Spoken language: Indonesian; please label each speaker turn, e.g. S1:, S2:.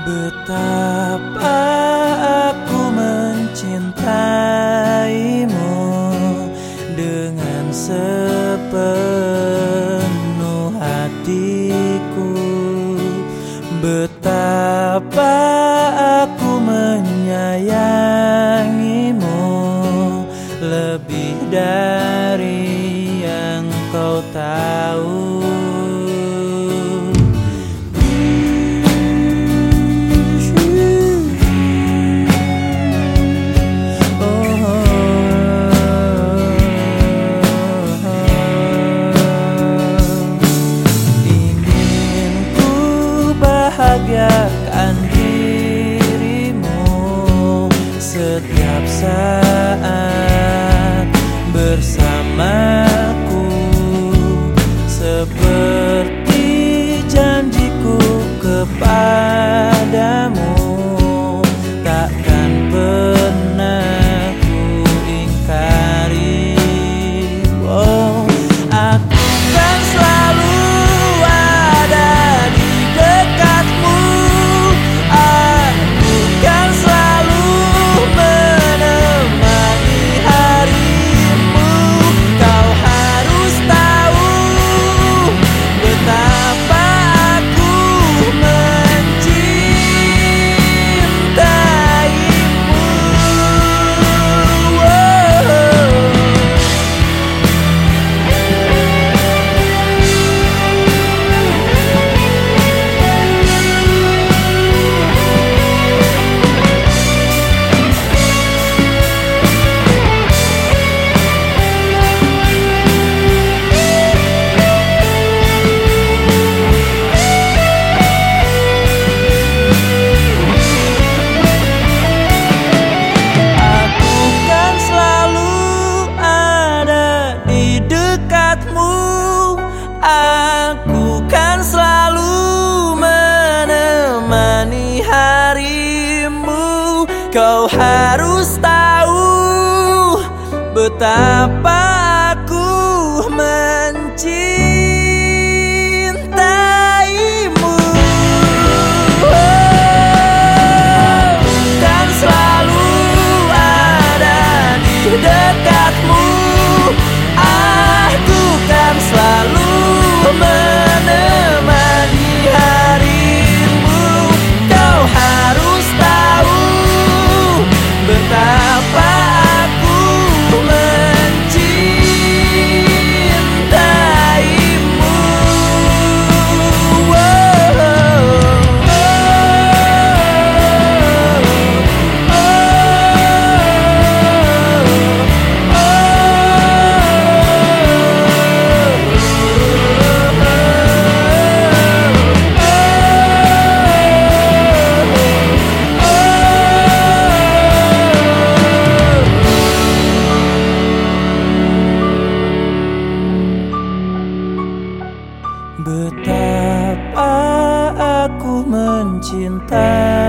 S1: Betapa aku mencintaimu dengan sepenuh hatiku. Betapa aku menyayangi setiap saat bersamaku seperti Kau harus tahu betapa mencintai